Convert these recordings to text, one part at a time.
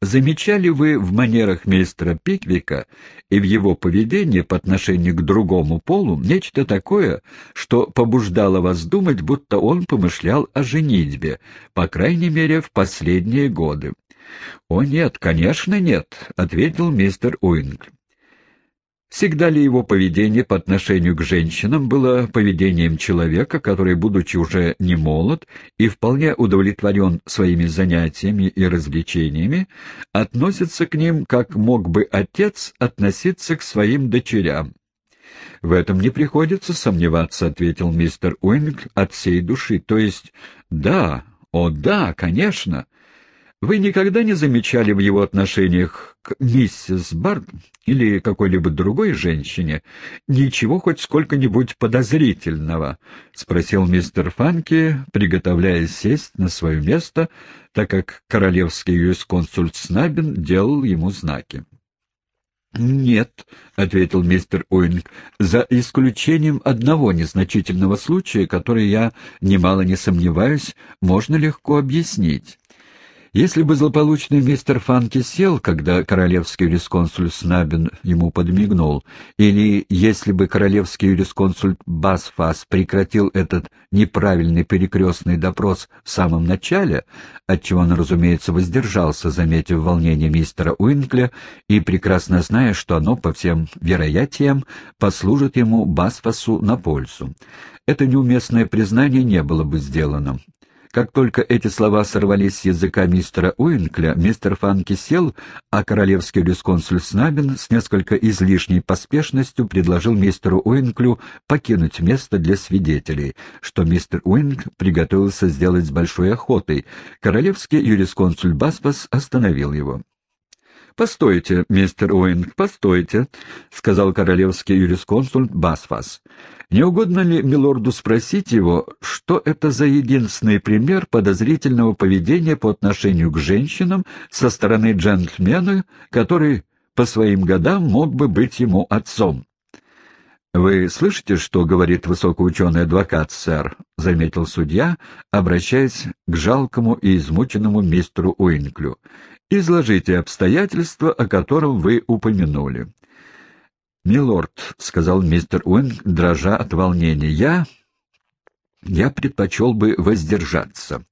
Замечали вы в манерах мистера Пиквика и в его поведении по отношению к другому полу нечто такое, что побуждало вас думать, будто он помышлял о женитьбе, по крайней мере, в последние годы? — О нет, конечно нет, — ответил мистер Уинг. Всегда ли его поведение по отношению к женщинам было поведением человека, который, будучи уже не молод и вполне удовлетворен своими занятиями и развлечениями, относится к ним, как мог бы отец относиться к своим дочерям? — В этом не приходится сомневаться, — ответил мистер Уинг от всей души. — То есть, да, о да, конечно. — вы никогда не замечали в его отношениях к миссис Барт или какой-либо другой женщине ничего хоть сколько-нибудь подозрительного? — спросил мистер Фанки, приготовляясь сесть на свое место, так как королевский юрисконсульт Снабин делал ему знаки. «Нет», — ответил мистер Уинг, — «за исключением одного незначительного случая, который, я немало не сомневаюсь, можно легко объяснить. Если бы злополучный мистер Фанки сел, когда королевский юрисконсульт Снабин ему подмигнул, или если бы королевский юрисконсульт Басфас прекратил этот неправильный перекрестный допрос в самом начале, отчего он, разумеется, воздержался, заметив волнение мистера Уинкля и прекрасно зная, что оно, по всем вероятиям, послужит ему Басфасу на пользу. Это неуместное признание не было бы сделано. Как только эти слова сорвались с языка мистера Уинкля, мистер Фанки сел, а королевский юрисконсуль Снабин с несколько излишней поспешностью предложил мистеру Уинклю покинуть место для свидетелей, что мистер Уинк приготовился сделать с большой охотой. Королевский юрисконсуль Баспас остановил его. «Постойте, мистер Уинг, постойте», — сказал королевский юрисконсульт Басфас. «Не угодно ли милорду спросить его, что это за единственный пример подозрительного поведения по отношению к женщинам со стороны джентльмена, который по своим годам мог бы быть ему отцом?» «Вы слышите, что говорит высокоученый адвокат, сэр?» — заметил судья, обращаясь к жалкому и измученному мистеру Уинклю. Изложите обстоятельства, о котором вы упомянули. «Милорд», — сказал мистер Уин, дрожа от волнения, — «я... я предпочел бы воздержаться».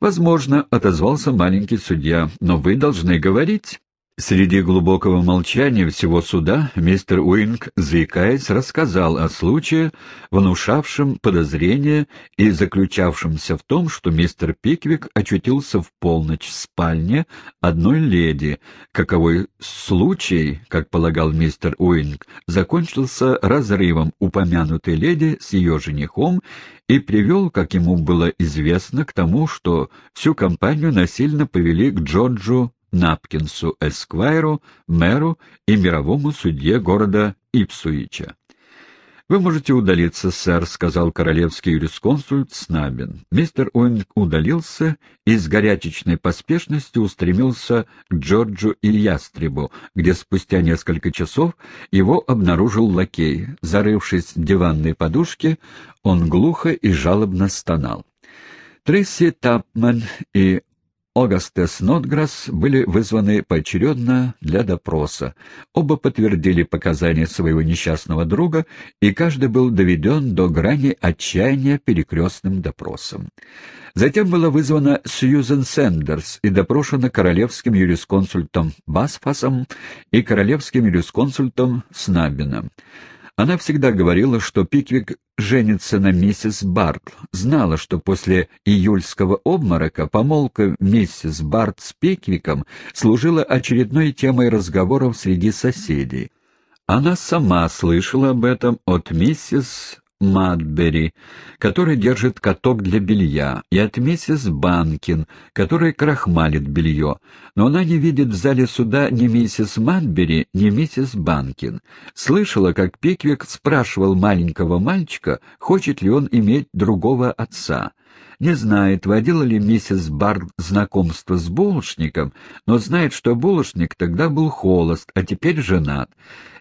«Возможно», — отозвался маленький судья, — «но вы должны говорить». Среди глубокого молчания всего суда мистер Уинг, заикаясь, рассказал о случае, внушавшем подозрение и заключавшемся в том, что мистер Пиквик очутился в полночь в спальне одной леди, каковой случай, как полагал мистер Уинг, закончился разрывом упомянутой леди с ее женихом и привел, как ему было известно, к тому, что всю компанию насильно повели к Джорджу Напкинсу Эсквайру, мэру и мировому судье города Ипсуича. «Вы можете удалиться, сэр», — сказал королевский юрисконсульт Снабин. Мистер Уинг удалился и с горячечной поспешностью устремился к Джорджу и Ястребу, где спустя несколько часов его обнаружил лакей. Зарывшись в диванной подушке, он глухо и жалобно стонал. Трейси Тапман и Огастес Нотграсс были вызваны поочередно для допроса. Оба подтвердили показания своего несчастного друга, и каждый был доведен до грани отчаяния перекрестным допросом. Затем была вызвана Сьюзен Сэндерс и допрошена королевским юрисконсультом Басфасом и королевским юрисконсультом Снабином. Она всегда говорила, что Пиквик женится на миссис Барт, знала, что после июльского обморока помолвка миссис Барт с Пиквиком служила очередной темой разговоров среди соседей. Она сама слышала об этом от миссис Мадбери, который держит каток для белья, и от миссис Банкин, который крахмалит белье, но она не видит в зале суда ни миссис Мадбери, ни миссис Банкин. Слышала, как Пиквик спрашивал маленького мальчика, хочет ли он иметь другого отца. Не знает, водила ли миссис Бард знакомство с булочником, но знает, что булочник тогда был холост, а теперь женат.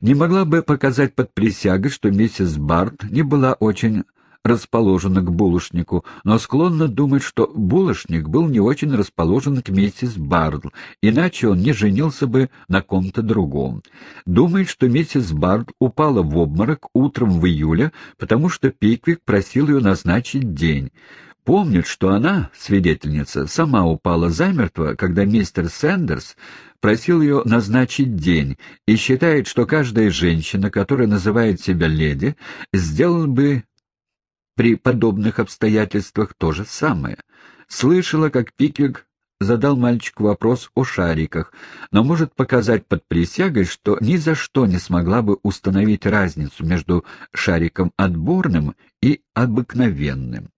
Не могла бы показать под присягой, что миссис Бард не была очень расположена к булочнику, но склонна думать, что булочник был не очень расположен к миссис Бардл, иначе он не женился бы на ком-то другом. Думает, что миссис Бардл упала в обморок утром в июле, потому что Пиквик просил ее назначить день. Помнит, что она, свидетельница, сама упала замертво, когда мистер Сэндерс просил ее назначить день, и считает, что каждая женщина, которая называет себя леди, сделала бы при подобных обстоятельствах то же самое. Слышала, как Пиквик задал мальчику вопрос о шариках, но может показать под присягой, что ни за что не смогла бы установить разницу между шариком отборным и обыкновенным.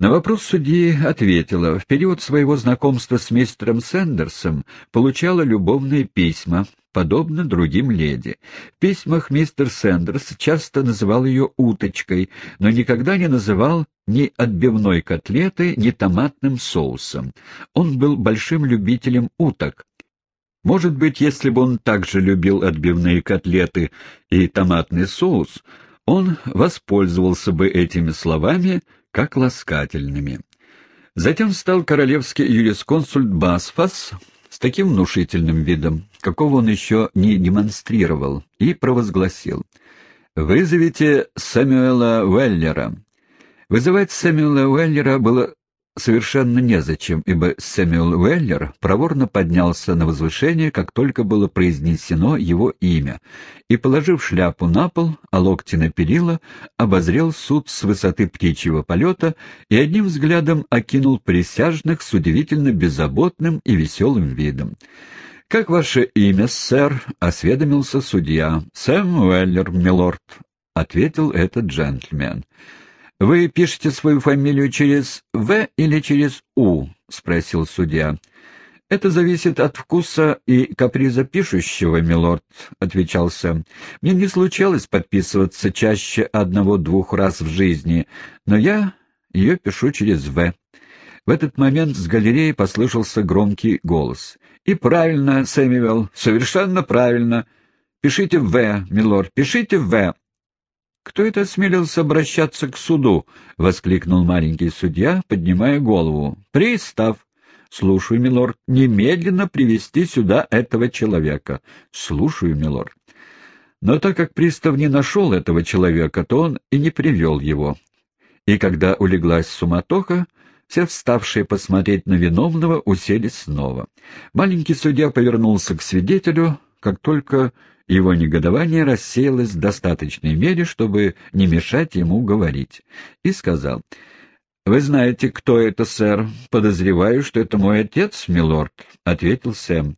На вопрос судьи ответила, в период своего знакомства с мистером Сэндерсом получала любовные письма, подобно другим леди. В письмах мистер Сэндерс часто называл ее «уточкой», но никогда не называл ни отбивной котлеты, ни томатным соусом. Он был большим любителем уток. Может быть, если бы он также любил отбивные котлеты и томатный соус, он воспользовался бы этими словами — как ласкательными. Затем стал королевский юрисконсульт Басфас с таким внушительным видом, какого он еще не демонстрировал, и провозгласил «Вызовите Сэмюэла Уэллера». Вызывать Сэмюэла Уэллера было совершенно незачем, ибо Сэмюэл Уэллер проворно поднялся на возвышение, как только было произнесено его имя, и, положив шляпу на пол, а локти на перила, обозрел суд с высоты птичьего полета и одним взглядом окинул присяжных с удивительно беззаботным и веселым видом. «Как ваше имя, сэр?» — осведомился судья. «Сэм Уэллер, милорд», — ответил этот джентльмен. «Вы пишете свою фамилию через «В» или через «У»?» — спросил судья. «Это зависит от вкуса и каприза пишущего, милорд», — отвечал Сэм. «Мне не случалось подписываться чаще одного-двух раз в жизни, но я ее пишу через «В». В этот момент с галереи послышался громкий голос. «И правильно, Сэмюэл, совершенно правильно. Пишите «В», милорд, пишите «В». «Кто это осмелился обращаться к суду?» — воскликнул маленький судья, поднимая голову. «Пристав!» «Слушаю, милорд. Немедленно привести сюда этого человека». «Слушаю, милорд». Но так как пристав не нашел этого человека, то он и не привел его. И когда улеглась суматоха, все вставшие посмотреть на виновного уселись снова. Маленький судья повернулся к свидетелю, как только его негодование рассеялось в достаточной мере, чтобы не мешать ему говорить, и сказал, «Вы знаете, кто это, сэр? Подозреваю, что это мой отец, милорд», — ответил Сэм.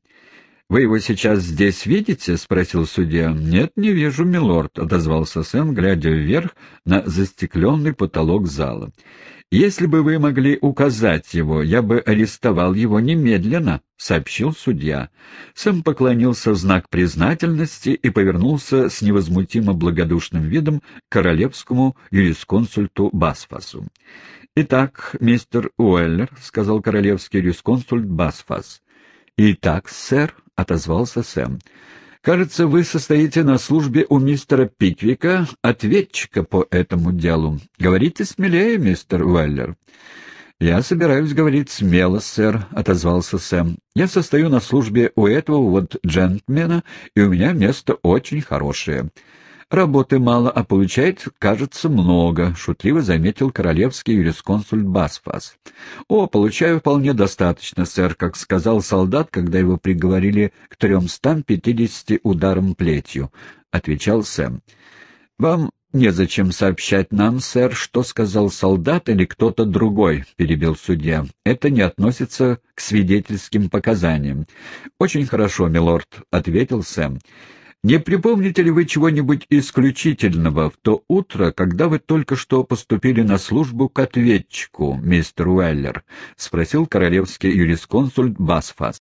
«Вы его сейчас здесь видите?» — спросил судья. «Нет, не вижу, милорд», — отозвался Сэм, глядя вверх на застекленный потолок зала. «Если бы вы могли указать его, я бы арестовал его немедленно», — сообщил судья. Сэм поклонился в знак признательности и повернулся с невозмутимо благодушным видом к королевскому юрисконсульту Басфасу. «Итак, мистер Уэллер», — сказал королевский юрисконсульт Басфас. «Итак, сэр», — отозвался Сэм. Кажется, вы состоите на службе у мистера Пиквика, ответчика по этому делу. Говорите смелее, мистер Уэллер. «Я собираюсь говорить смело, сэр», — отозвался Сэм. «Я состою на службе у этого вот джентльмена, и у меня место очень хорошее. «Работы мало, а получает, кажется, много», — шутливо заметил королевский юрисконсульт Басфас. «О, получаю вполне достаточно, сэр, как сказал солдат, когда его приговорили к тремстам пятидесяти ударам плетью», — отвечал Сэм. «Вам незачем сообщать нам, сэр, что сказал солдат или кто-то другой», — перебил судья. «Это не относится к свидетельским показаниям». «Очень хорошо, милорд», — ответил Сэм. Не припомните ли вы чего-нибудь исключительного в то утро, когда вы только что поступили на службу к ответчику, мистер Уэллер? — спросил королевский юрисконсульт Басфас.